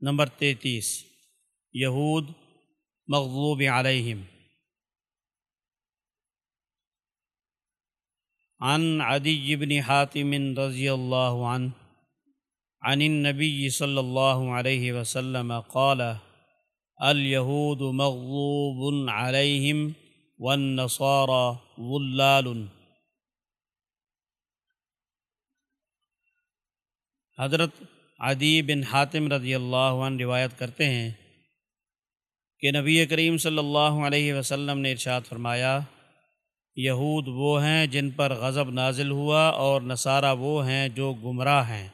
Number تینتیس، یہود مغضوب علیہم۔ عن عدی بن حاتم رضی اللہ عنہ، عن النبی صلی اللہ علیہ وسلم قال اليہود مغضوب علیہم والنصارى ظلال۔ حضرت عدی بن حاتم رضی اللہ عنہ روایت کرتے ہیں کہ نبی کریم صلی اللہ علیہ وسلم نے ارشاد فرمایا، یہود وہ ہیں جن پر غضب نازل ہوا اور نصارہ وہ ہیں جو گمراہ ہیں۔